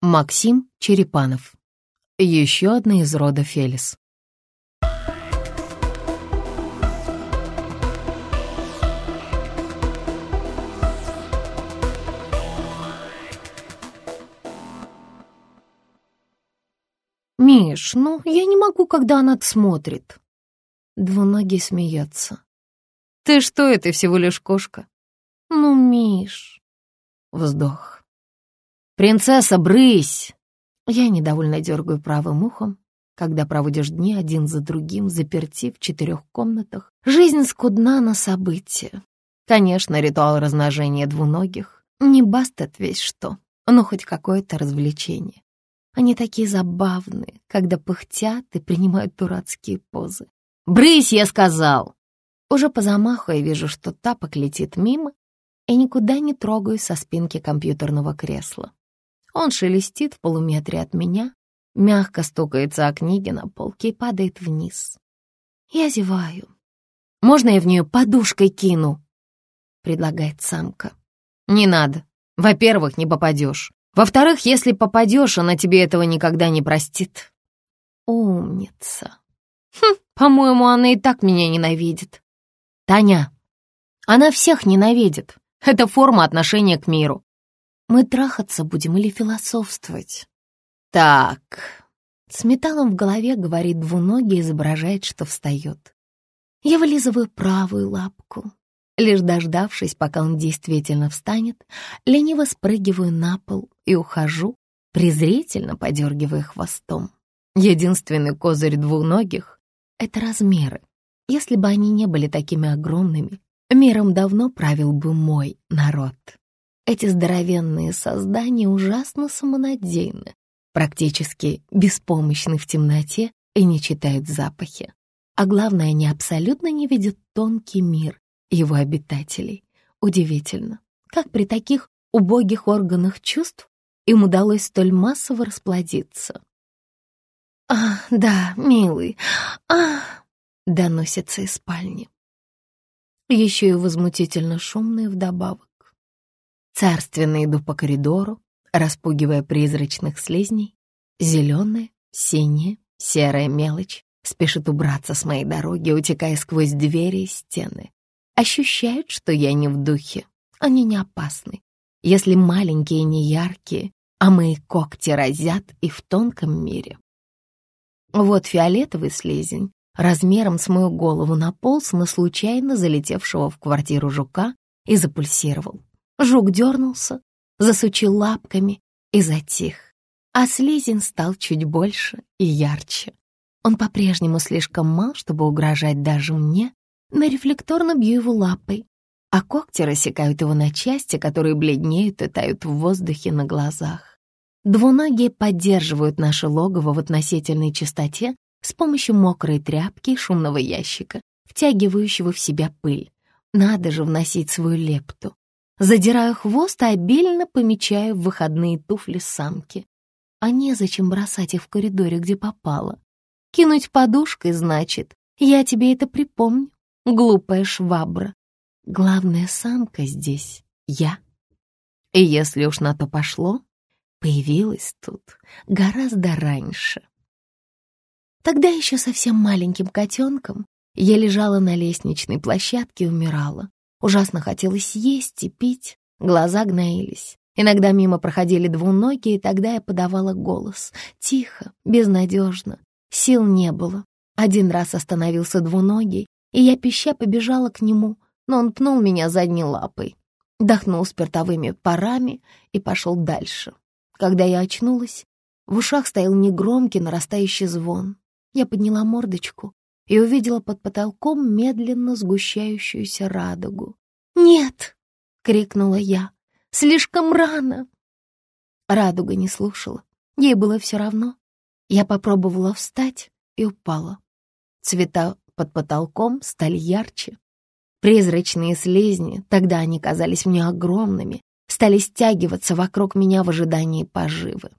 Максим Черепанов. Еще одна из рода Фелис. «Миш, ну, я не могу, когда она смотрит». Двуногий смеется. «Ты что, это всего лишь кошка?» «Ну, Миш...» Вздох. «Принцесса, брысь!» Я недовольно дергаю правым ухом, когда проводишь дни один за другим, заперти в четырех комнатах. Жизнь скудна на события. Конечно, ритуал размножения двуногих не бастет весь что, но хоть какое-то развлечение. Они такие забавные, когда пыхтят и принимают дурацкие позы. «Брысь, я сказал!» Уже по замаху я вижу, что тапок летит мимо, и никуда не трогаюсь со спинки компьютерного кресла. Он шелестит в полуметре от меня, мягко стукается о книге на полке и падает вниз. Я зеваю. «Можно я в нее подушкой кину?» — предлагает самка. «Не надо. Во-первых, не попадешь. Во-вторых, если попадешь, она тебе этого никогда не простит». «Умница. Хм, по-моему, она и так меня ненавидит». «Таня, она всех ненавидит. Это форма отношения к миру. Мы трахаться будем или философствовать? Так. С металлом в голове говорит двуногий, изображает, что встает. Я вылизываю правую лапку. Лишь дождавшись, пока он действительно встанет, лениво спрыгиваю на пол и ухожу, презрительно подергивая хвостом. Единственный козырь двуногих — это размеры. Если бы они не были такими огромными, миром давно правил бы мой народ. Эти здоровенные создания ужасно самонадеянны, практически беспомощны в темноте и не читают запахи. А главное, они абсолютно не видят тонкий мир его обитателей. Удивительно, как при таких убогих органах чувств им удалось столь массово расплодиться. «А, да, милый, а!» — доносится из спальни. Еще и возмутительно шумные вдобавок. Царственно иду по коридору, распугивая призрачных слизней. Зеленая, синяя, серая мелочь спешит убраться с моей дороги, утекая сквозь двери и стены. Ощущают, что я не в духе. Они не опасны. Если маленькие и неяркие, а мои когти разят и в тонком мире. Вот фиолетовый слизень размером с мою голову наполз на случайно залетевшего в квартиру жука и запульсировал. Жук дернулся, засучил лапками и затих, а слизень стал чуть больше и ярче. Он по-прежнему слишком мал, чтобы угрожать даже мне, но рефлекторно бью его лапой, а когти рассекают его на части, которые бледнеют и тают в воздухе на глазах. Двуногие поддерживают наше логово в относительной чистоте с помощью мокрой тряпки и шумного ящика, втягивающего в себя пыль. Надо же вносить свою лепту. Задираю хвост и обильно помечаю в выходные туфли самки. А незачем бросать их в коридоре, где попало. Кинуть подушкой, значит, я тебе это припомню, глупая швабра. Главная самка здесь — я. И если уж на то пошло, появилась тут гораздо раньше. Тогда еще совсем маленьким котенком я лежала на лестничной площадке и умирала. Ужасно хотелось есть и пить, глаза гноились. Иногда мимо проходили двуногие, и тогда я подавала голос. Тихо, безнадежно. Сил не было. Один раз остановился двуногий, и я пища побежала к нему, но он пнул меня задней лапой, дохнул спиртовыми парами и пошел дальше. Когда я очнулась, в ушах стоял негромкий нарастающий звон. Я подняла мордочку и увидела под потолком медленно сгущающуюся радугу. «Нет!» — крикнула я. «Слишком рано!» Радуга не слушала. Ей было все равно. Я попробовала встать и упала. Цвета под потолком стали ярче. Призрачные слизни, тогда они казались мне огромными, стали стягиваться вокруг меня в ожидании поживы.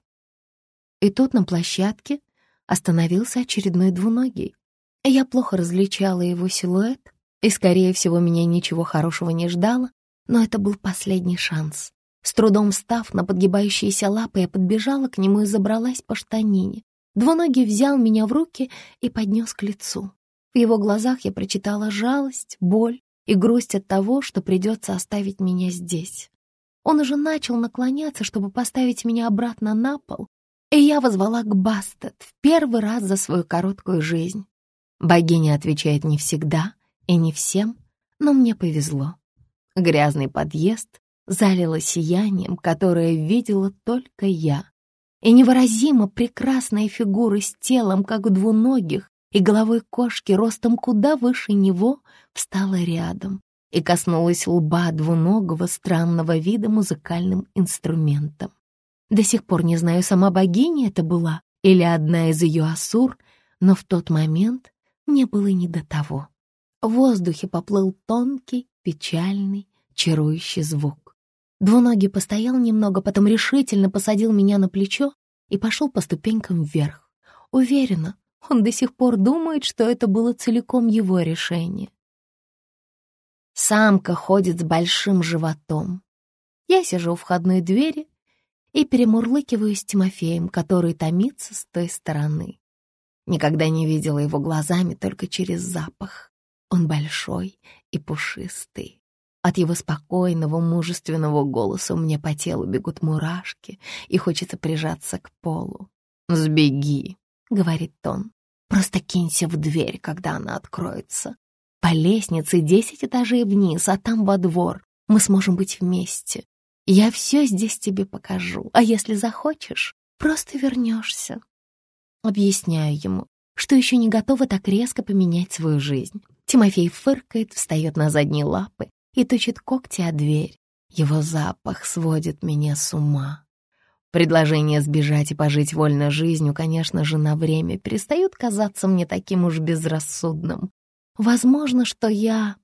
И тут на площадке остановился очередной двуногий. Я плохо различала его силуэт, и, скорее всего, меня ничего хорошего не ждало, но это был последний шанс. С трудом встав на подгибающиеся лапы, я подбежала к нему и забралась по штанине. Двуногий взял меня в руки и поднес к лицу. В его глазах я прочитала жалость, боль и грусть от того, что придется оставить меня здесь. Он уже начал наклоняться, чтобы поставить меня обратно на пол, и я возвала к Бастет в первый раз за свою короткую жизнь. Богиня отвечает не всегда и не всем, но мне повезло. Грязный подъезд залило сиянием, которое видела только я. И невыразимо прекрасная фигура с телом, как у двуногих, и головой кошки ростом куда выше него встала рядом и коснулась лба двуногого странного вида музыкальным инструментом. До сих пор не знаю, сама богиня это была или одна из ее асур, но в тот момент мне было не до того. В воздухе поплыл тонкий, печальный, чарующий звук. Двуногий постоял немного, потом решительно посадил меня на плечо и пошел по ступенькам вверх. Уверена, он до сих пор думает, что это было целиком его решение. Самка ходит с большим животом. Я сижу у входной двери и перемурлыкиваю с Тимофеем, который томится с той стороны. Никогда не видела его глазами, только через запах. Он большой и пушистый. От его спокойного, мужественного голоса меня по телу бегут мурашки, и хочется прижаться к полу. «Сбеги», — говорит он. «Просто кинься в дверь, когда она откроется. По лестнице десять этажей вниз, а там во двор. Мы сможем быть вместе. Я все здесь тебе покажу, а если захочешь, просто вернешься». Объясняю ему, что еще не готова так резко поменять свою жизнь. Тимофей фыркает, встает на задние лапы и точит когти о дверь. Его запах сводит меня с ума. Предложение сбежать и пожить вольной жизнью, конечно же, на время перестает казаться мне таким уж безрассудным. Возможно, что я...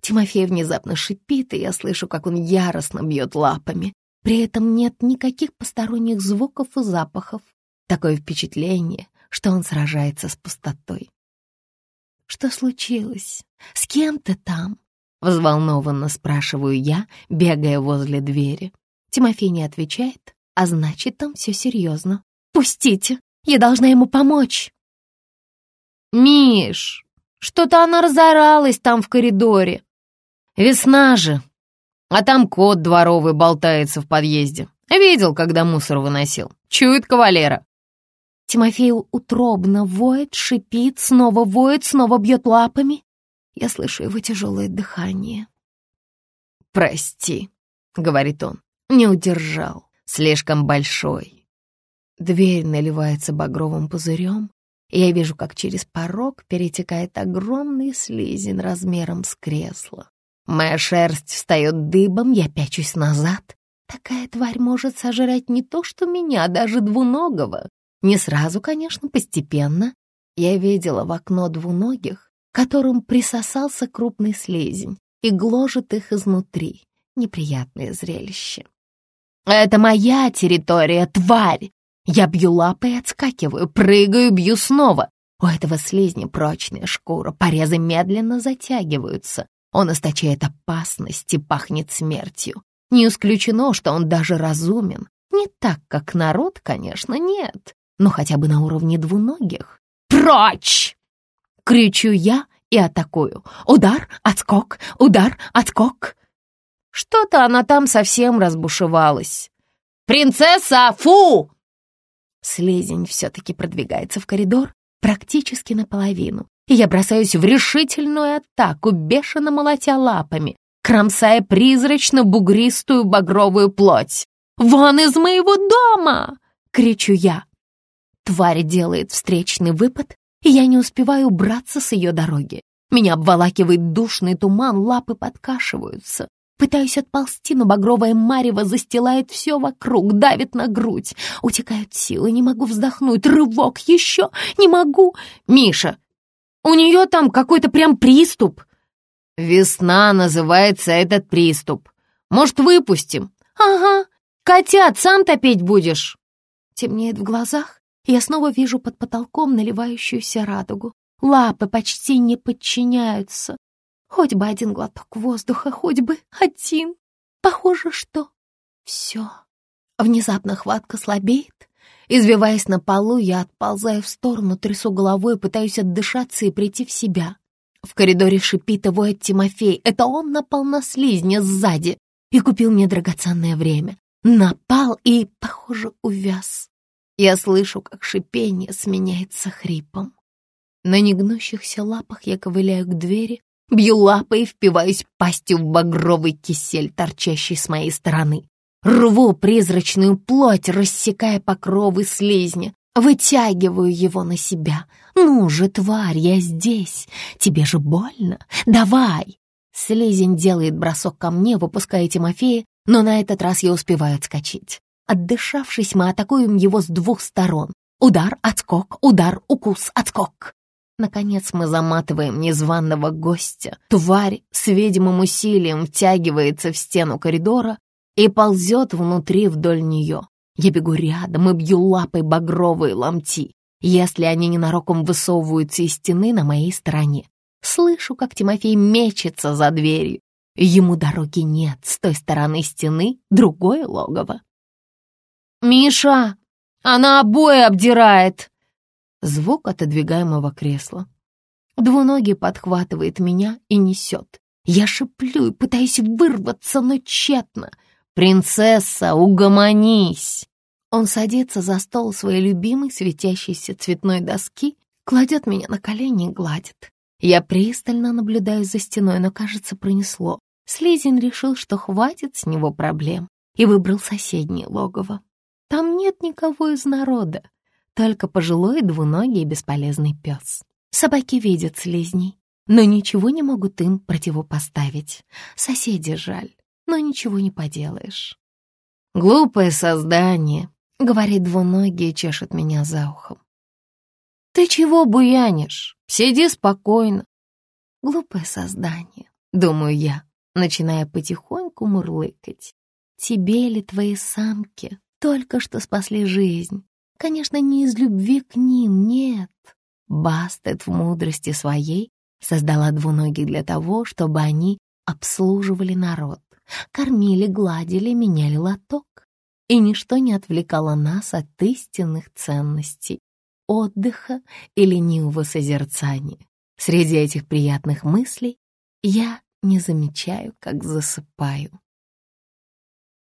Тимофей внезапно шипит, и я слышу, как он яростно бьет лапами. При этом нет никаких посторонних звуков и запахов. Такое впечатление, что он сражается с пустотой. «Что случилось? С кем ты там?» Взволнованно спрашиваю я, бегая возле двери. Тимофей не отвечает, а значит, там все серьезно. «Пустите! Я должна ему помочь!» «Миш, что-то она разоралась там в коридоре. Весна же, а там кот дворовый болтается в подъезде. Видел, когда мусор выносил. Чует кавалера». Тимофей утробно воет, шипит, снова воет, снова бьет лапами. Я слышу его тяжелое дыхание. «Прости», — говорит он, — «не удержал, слишком большой». Дверь наливается багровым пузырем, и я вижу, как через порог перетекает огромный слизень размером с кресло. Моя шерсть встает дыбом, я пячусь назад. Такая тварь может сожрать не то что меня, даже двуногого. Не сразу, конечно, постепенно. Я видела в окно двуногих, которым присосался крупный слизень и гложет их изнутри. Неприятное зрелище. «Это моя территория, тварь!» Я бью лапой и отскакиваю, прыгаю, бью снова. У этого слизня прочная шкура, порезы медленно затягиваются. Он источает опасность и пахнет смертью. Не исключено, что он даже разумен. Не так, как народ, конечно, нет, но хотя бы на уровне двуногих. «Прочь!» Кричу я и атакую. Удар, отскок, удар, отскок. Что-то она там совсем разбушевалась. «Принцесса, фу!» Слизень все-таки продвигается в коридор практически наполовину, и я бросаюсь в решительную атаку, бешено молотя лапами, кромсая призрачно-бугристую багровую плоть. «Вон из моего дома!» — кричу я. Тварь делает встречный выпад, и я не успеваю убраться с ее дороги. Меня обволакивает душный туман, лапы подкашиваются. Пытаюсь отползти, но багровая марево застилает все вокруг, давит на грудь. Утекают силы, не могу вздохнуть. Рывок еще, не могу. Миша, у нее там какой-то прям приступ. Весна называется этот приступ. Может, выпустим? Ага, котят сам топить будешь? Темнеет в глазах, я снова вижу под потолком наливающуюся радугу. Лапы почти не подчиняются. Хоть бы один глоток воздуха, хоть бы один. Похоже, что Все. Внезапно хватка слабеет. Извиваясь на полу, я отползаю в сторону, трясу головой, пытаюсь отдышаться и прийти в себя. В коридоре шипит и воет Тимофей. Это он напал на слизня сзади и купил мне драгоценное время. Напал и, похоже, увяз. Я слышу, как шипение сменяется хрипом. На негнущихся лапах я ковыляю к двери, бью лапой и впиваюсь пастью в багровый кисель, торчащий с моей стороны. Рву призрачную плоть, рассекая покровы слизня, вытягиваю его на себя. «Ну же, тварь, я здесь! Тебе же больно! Давай!» Слизень делает бросок ко мне, выпуская Тимофея, но на этот раз я успеваю отскочить. Отдышавшись, мы атакуем его с двух сторон. Удар, отскок, удар, укус, отскок. Наконец мы заматываем незваного гостя. Тварь с видимым усилием втягивается в стену коридора и ползет внутри вдоль нее. Я бегу рядом и бью лапой багровые ломти, если они ненароком высовываются из стены на моей стороне. Слышу, как Тимофей мечется за дверью. Ему дороги нет, с той стороны стены другое логово. «Миша, она обои обдирает!» Звук отодвигаемого кресла. Двуногий подхватывает меня и несет. Я шиплю и пытаюсь вырваться, но тщетно. «Принцесса, угомонись!» Он садится за стол своей любимой светящейся цветной доски, кладет меня на колени и гладит. Я пристально наблюдаю за стеной, но, кажется, пронесло. Слизин решил, что хватит с него проблем, и выбрал соседнее логово. Там нет никого из народа, только пожилой двуногий бесполезный пес. Собаки видят слизней, но ничего не могут им противопоставить. Соседи жаль, но ничего не поделаешь. «Глупое создание», — говорит двуногий и чешет меня за ухом. «Ты чего буянишь? Сиди спокойно». «Глупое создание», — думаю я, начиная потихоньку мурлыкать. «Тебе ли твои самки только что спасли жизнь? Конечно, не из любви к ним, нет. Бастет в мудрости своей создала двуногих для того, чтобы они обслуживали народ, кормили, гладили, меняли лоток. И ничто не отвлекало нас от истинных ценностей отдыха и ленивого созерцания. Среди этих приятных мыслей я не замечаю, как засыпаю.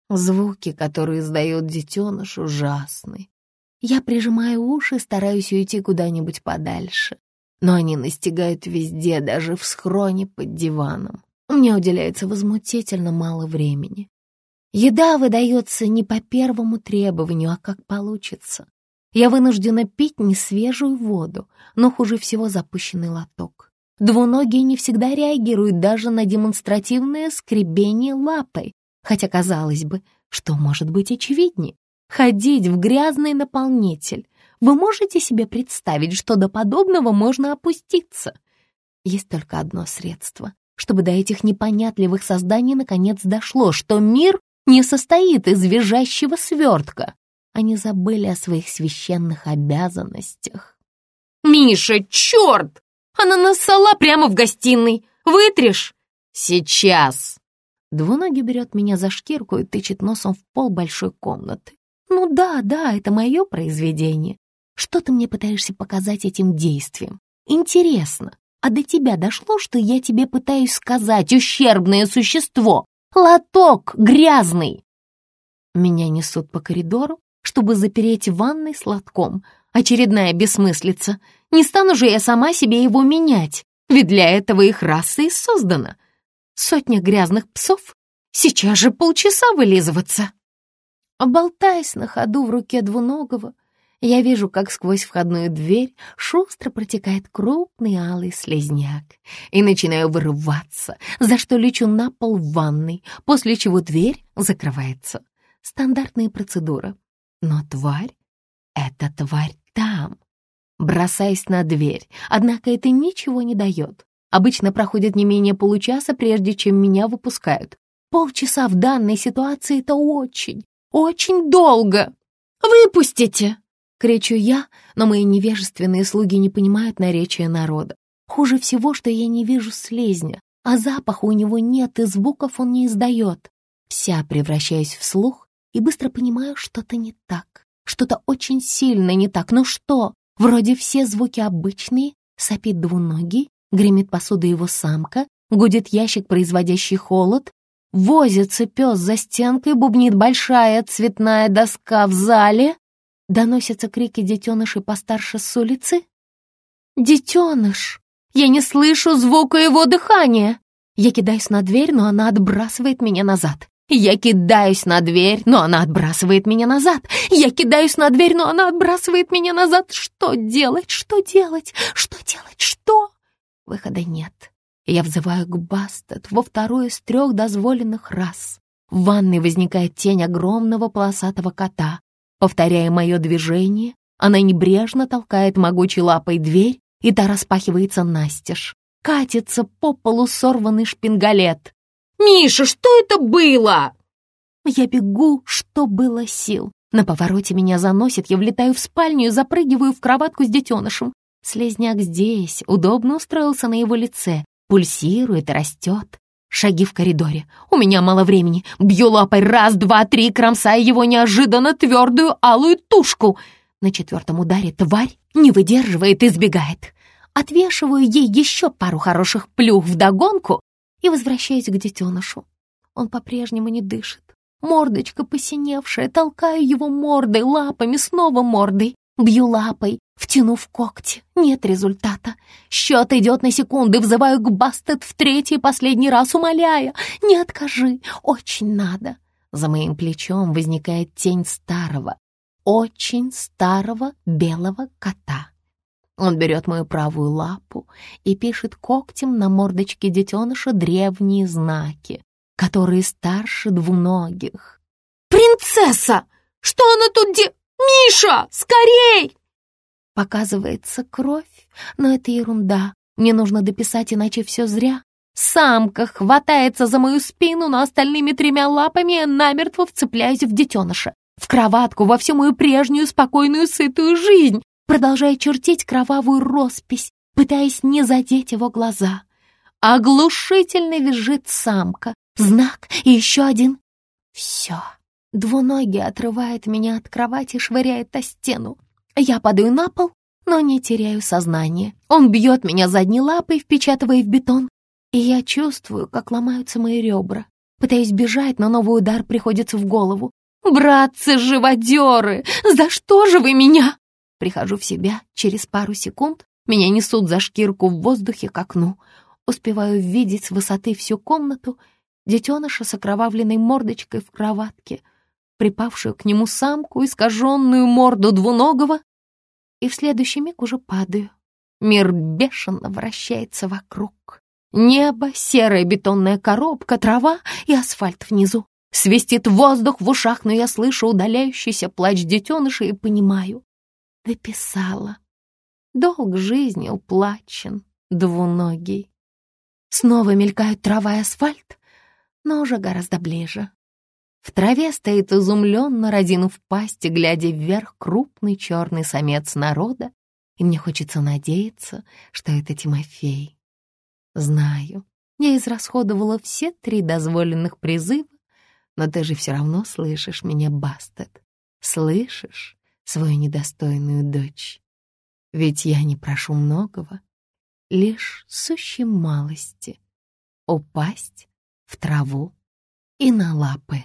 Звуки, которые издает детеныш, ужасны. Я прижимаю уши, стараюсь уйти куда-нибудь подальше, но они настигают везде, даже в схроне под диваном. Мне уделяется возмутительно мало времени. Еда выдается не по первому требованию, а как получится. Я вынуждена пить не свежую воду, но хуже всего запущенный лоток. Двуногие не всегда реагируют даже на демонстративное скребение лапой, хотя, казалось бы, что может быть очевиднее? Ходить в грязный наполнитель. Вы можете себе представить, что до подобного можно опуститься? Есть только одно средство, чтобы до этих непонятливых созданий наконец дошло, что мир не состоит из визжащего свертка. Они забыли о своих священных обязанностях. «Миша, черт! Она нассала прямо в гостиной! Вытрешь?» «Сейчас!» Двуногий берет меня за шкирку и тычет носом в пол большой комнаты. «Ну да, да, это мое произведение. Что ты мне пытаешься показать этим действием? Интересно, а до тебя дошло, что я тебе пытаюсь сказать, ущербное существо? Лоток грязный!» Меня несут по коридору, чтобы запереть в ванной с лотком. Очередная бессмыслица. Не стану же я сама себе его менять, ведь для этого их раса и создана. Сотня грязных псов? Сейчас же полчаса вылизываться. Болтаясь на ходу в руке двуногого, я вижу, как сквозь входную дверь шустро протекает крупный алый слезняк и начинаю вырываться, за что лечу на пол в ванной, после чего дверь закрывается. Стандартная процедура. Но тварь — это тварь там, бросаясь на дверь, однако это ничего не дает. Обычно проходит не менее получаса, прежде чем меня выпускают. Полчаса в данной ситуации — это очень, очень долго. «Выпустите!» — кричу я, но мои невежественные слуги не понимают наречия народа. Хуже всего, что я не вижу слезня, а запаха у него нет и звуков он не издает. Вся превращаюсь в слух и быстро понимаю, что-то не так. Что-то очень сильно не так. Но что? Вроде все звуки обычные, сопит двуногий, гремит посуда его самка, гудит ящик, производящий холод, возится пес за стенкой, бубнит большая цветная доска в зале, доносятся крики детенышей постарше с улицы. «Детеныш! Я не слышу звука его дыхания!» Я кидаюсь на дверь, но она отбрасывает меня назад. Я кидаюсь на дверь, но она отбрасывает меня назад. Я кидаюсь на дверь, но она отбрасывает меня назад. Что делать? Что делать? Что делать? Что? Выхода нет. Я взываю к Бастет во второй из трех дозволенных раз. В ванной возникает тень огромного полосатого кота. Повторяя мое движение, она небрежно толкает могучей лапой дверь, и та распахивается настежь. Катится по полу сорванный шпингалет. «Миша, что это было?» Я бегу, что было сил. На повороте меня заносит, я влетаю в спальню и запрыгиваю в кроватку с детенышем. Слезняк здесь, удобно устроился на его лице, пульсирует и растет. Шаги в коридоре. У меня мало времени. Бью лапой раз, два, три, кромсая его неожиданно твердую алую тушку. На четвертом ударе тварь не выдерживает и сбегает. Отвешиваю ей еще пару хороших плюх вдогонку и возвращаюсь к детенышу. Он по-прежнему не дышит. Мордочка посиневшая, толкаю его мордой, лапами, снова мордой. Бью лапой, втянув когти. Нет результата. Счет идет на секунды, взываю к Бастет в третий и последний раз, умоляя. Не откажи, очень надо. За моим плечом возникает тень старого, очень старого белого кота. Он берет мою правую лапу и пишет когтем на мордочке детеныша древние знаки, которые старше двуногих. «Принцесса! Что она тут де... Миша, скорей!» Показывается кровь, но это ерунда. Мне нужно дописать, иначе все зря. Самка хватается за мою спину, но остальными тремя лапами я намертво вцепляюсь в детеныша. В кроватку, во всю мою прежнюю спокойную сытую жизнь продолжая чертить кровавую роспись, пытаясь не задеть его глаза. Оглушительно визжит самка. Знак и еще один. Все. Двуногий отрывает меня от кровати швыряет о стену. Я падаю на пол, но не теряю сознание. Он бьет меня задней лапой, впечатывая в бетон, и я чувствую, как ломаются мои ребра. Пытаюсь бежать, но новый удар приходится в голову. «Братцы-живодеры, за что же вы меня?» Прихожу в себя, через пару секунд меня несут за шкирку в воздухе к окну. Успеваю видеть с высоты всю комнату, детеныша с окровавленной мордочкой в кроватке, припавшую к нему самку, искаженную морду двуногого, и в следующий миг уже падаю. Мир бешено вращается вокруг. Небо, серая бетонная коробка, трава и асфальт внизу. Свистит воздух в ушах, но я слышу удаляющийся плач детеныша и понимаю, дописала. Долг жизни уплачен, двуногий. Снова мелькают трава и асфальт, но уже гораздо ближе. В траве стоит изумленно, разинув пасти, глядя вверх, крупный черный самец народа, и мне хочется надеяться, что это Тимофей. Знаю, я израсходовала все три дозволенных призыва, но ты же все равно слышишь меня, Бастет. Слышишь? свою недостойную дочь. Ведь я не прошу многого, лишь сущей малости — упасть в траву и на лапы.